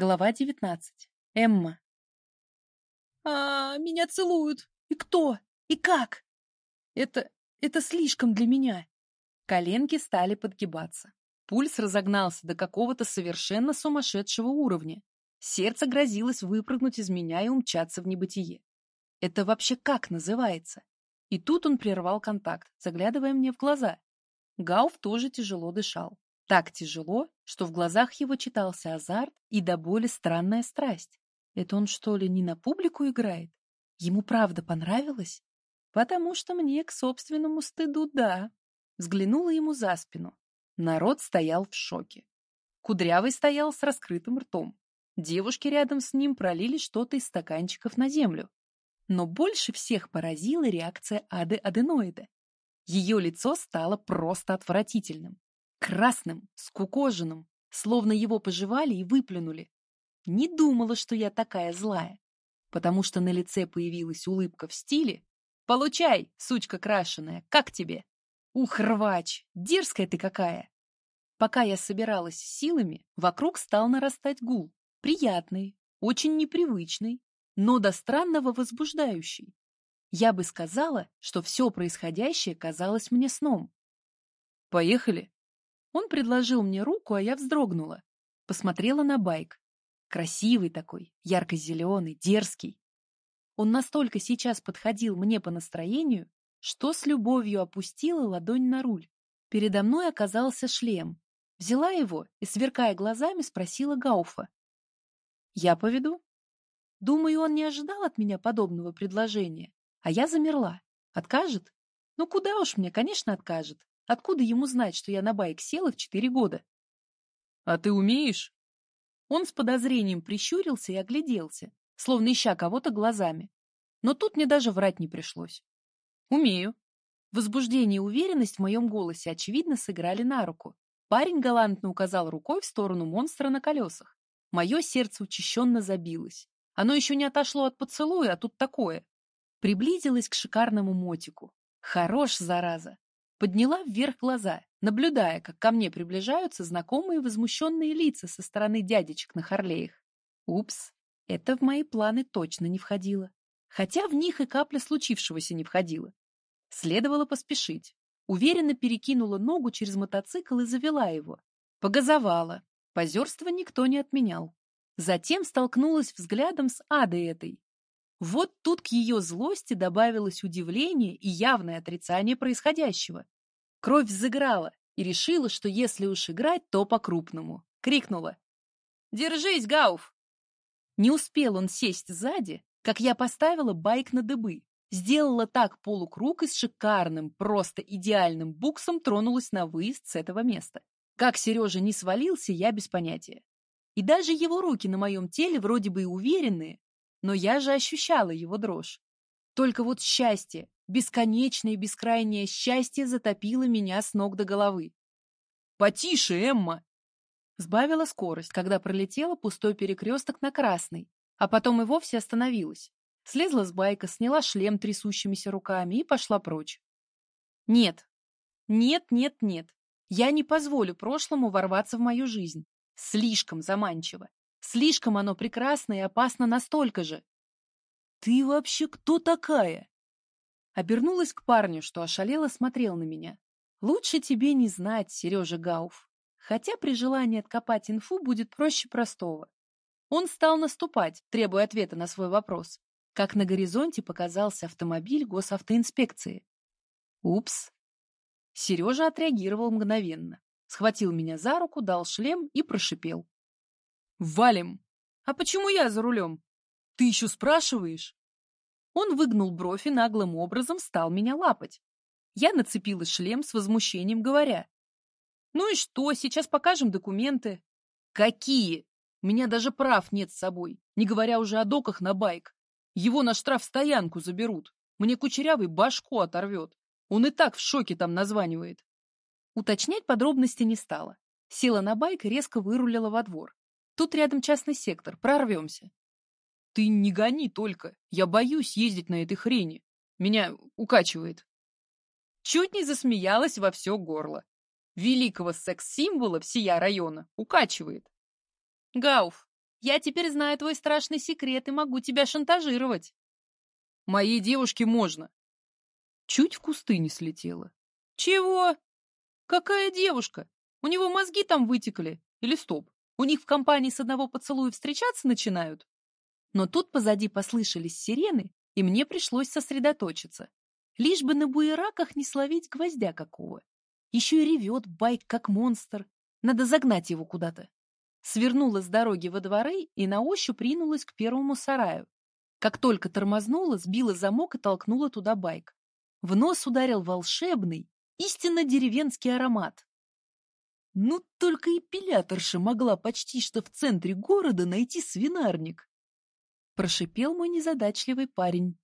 Глава девятнадцать. Эмма. А, меня целуют. И кто? И как? Это это слишком для меня. Коленки стали подгибаться. Пульс разогнался до какого-то совершенно сумасшедшего уровня. Сердце грозилось выпрыгнуть из меня и умчаться в небытие. Это вообще как называется? И тут он прервал контакт, заглядывая мне в глаза. Гауф тоже тяжело дышал. Так тяжело, что в глазах его читался азарт и до боли странная страсть. Это он что ли не на публику играет? Ему правда понравилось? Потому что мне к собственному стыду да. Взглянула ему за спину. Народ стоял в шоке. Кудрявый стоял с раскрытым ртом. Девушки рядом с ним пролили что-то из стаканчиков на землю. Но больше всех поразила реакция Ады Аденоида. Ее лицо стало просто отвратительным красным, скукоженным, словно его пожевали и выплюнули. Не думала, что я такая злая, потому что на лице появилась улыбка в стиле «Получай, сучка крашеная, как тебе?» «Ух, рвач, дерзкая ты какая!» Пока я собиралась силами, вокруг стал нарастать гул. Приятный, очень непривычный, но до странного возбуждающий. Я бы сказала, что все происходящее казалось мне сном. «Поехали?» Он предложил мне руку, а я вздрогнула. Посмотрела на байк. Красивый такой, ярко-зеленый, дерзкий. Он настолько сейчас подходил мне по настроению, что с любовью опустила ладонь на руль. Передо мной оказался шлем. Взяла его и, сверкая глазами, спросила Гауфа. «Я поведу?» Думаю, он не ожидал от меня подобного предложения, а я замерла. Откажет? Ну куда уж мне, конечно, откажет. Откуда ему знать, что я на байк села в четыре года? А ты умеешь? Он с подозрением прищурился и огляделся, словно ища кого-то глазами. Но тут мне даже врать не пришлось. Умею. Возбуждение и уверенность в моем голосе, очевидно, сыграли на руку. Парень галантно указал рукой в сторону монстра на колесах. Мое сердце учащенно забилось. Оно еще не отошло от поцелуя, а тут такое. Приблизилась к шикарному мотику. Хорош, зараза подняла вверх глаза, наблюдая, как ко мне приближаются знакомые возмущенные лица со стороны дядечек на Харлеях. Упс, это в мои планы точно не входило. Хотя в них и капля случившегося не входила. Следовало поспешить. Уверенно перекинула ногу через мотоцикл и завела его. Погазовала. Позерство никто не отменял. Затем столкнулась взглядом с адой этой. Вот тут к ее злости добавилось удивление и явное отрицание происходящего. Кровь взыграла и решила, что если уж играть, то по-крупному. Крикнула. «Держись, Гауф!» Не успел он сесть сзади, как я поставила байк на дыбы, сделала так полукруг и с шикарным, просто идеальным буксом тронулась на выезд с этого места. Как Сережа не свалился, я без понятия. И даже его руки на моем теле вроде бы и уверенные, но я же ощущала его дрожь. Только вот счастье, бесконечное и бескрайнее счастье затопило меня с ног до головы. «Потише, Эмма!» Сбавила скорость, когда пролетела пустой перекресток на красный, а потом и вовсе остановилась. Слезла с байка, сняла шлем трясущимися руками и пошла прочь. Нет, нет, нет, нет. Я не позволю прошлому ворваться в мою жизнь. Слишком заманчиво. Слишком оно прекрасно и опасно настолько же. «Ты вообще кто такая?» Обернулась к парню, что ошалело смотрел на меня. «Лучше тебе не знать, Сережа Гауф. Хотя при желании откопать инфу будет проще простого». Он стал наступать, требуя ответа на свой вопрос, как на горизонте показался автомобиль госавтоинспекции. «Упс!» Сережа отреагировал мгновенно, схватил меня за руку, дал шлем и прошипел. Валим. А почему я за рулем? Ты еще спрашиваешь? Он выгнул бровь и наглым образом стал меня лапать. Я нацепила шлем с возмущением, говоря. Ну и что, сейчас покажем документы. Какие? Меня даже прав нет с собой, не говоря уже о доках на байк. Его на штраф стоянку заберут. Мне кучерявый башку оторвет. Он и так в шоке там названивает. Уточнять подробности не стала. Села на байк и резко вырулила во двор. Тут рядом частный сектор, прорвемся. Ты не гони только, я боюсь ездить на этой хрени. Меня укачивает. Чуть не засмеялась во все горло. Великого секс-символа всея района укачивает. Гауф, Я теперь знаю твой страшный секрет и могу тебя шантажировать. Моей девушке можно. Чуть в кусты не слетела. Чего? Какая девушка? У него мозги там вытекли. Или стоп, у них в компании с одного поцелуя встречаться начинают? Но тут позади послышались сирены, и мне пришлось сосредоточиться. Лишь бы на буераках не словить гвоздя какого. Еще и ревет байк, как монстр. Надо загнать его куда-то. Свернула с дороги во дворы и на ощупь ринулась к первому сараю. Как только тормознула, сбила замок и толкнула туда байк. В нос ударил волшебный, истинно деревенский аромат. Ну, только эпиляторша могла почти что в центре города найти свинарник. Прошипел мой незадачливый парень.